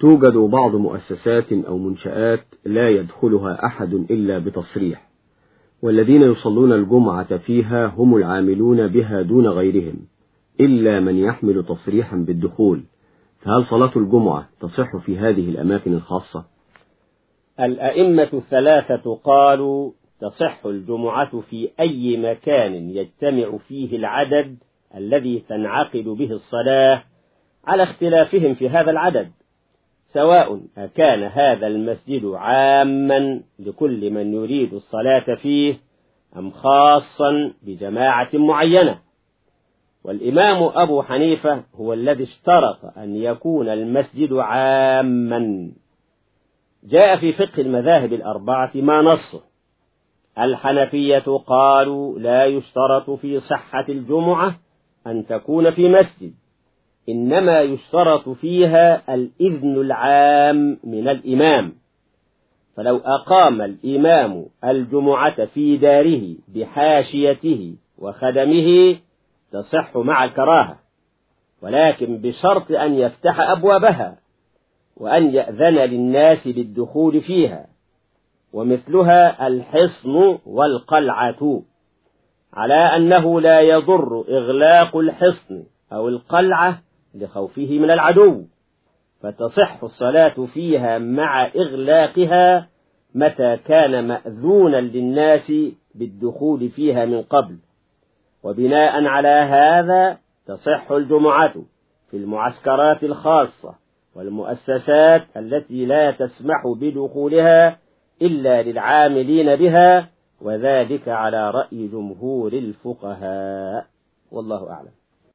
توجد بعض مؤسسات أو منشآت لا يدخلها أحد إلا بتصريح والذين يصلون الجمعة فيها هم العاملون بها دون غيرهم إلا من يحمل تصريحا بالدخول فهل صلاة الجمعة تصح في هذه الأماكن الخاصة؟ الأئمة الثلاثة قالوا تصح الجمعة في أي مكان يجتمع فيه العدد الذي تنعقد به الصلاة على اختلافهم في هذا العدد سواء أكان هذا المسجد عاما لكل من يريد الصلاة فيه أم خاصا بجماعة معينة. والإمام أبو حنيفة هو الذي اشترط أن يكون المسجد عاما. جاء في فقه المذاهب الأربعة ما نصه. الحنفية قالوا لا يشترط في صحة الجمعة أن تكون في مسجد. إنما يشترط فيها الإذن العام من الإمام. فلو أقام الإمام الجمعة في داره بحاشيته وخدمه تصح مع الكراهة ولكن بشرط أن يفتح أبوابها وأن يأذن للناس بالدخول فيها ومثلها الحصن والقلعة على أنه لا يضر إغلاق الحصن أو القلعة لخوفه من العدو. فتصح الصلاة فيها مع إغلاقها متى كان مأذونا للناس بالدخول فيها من قبل. وبناء على هذا تصح الجمعة في المعسكرات الخاصة والمؤسسات التي لا تسمح بدخولها إلا للعاملين بها وذلك على رأي جمهور الفقهاء. والله أعلم.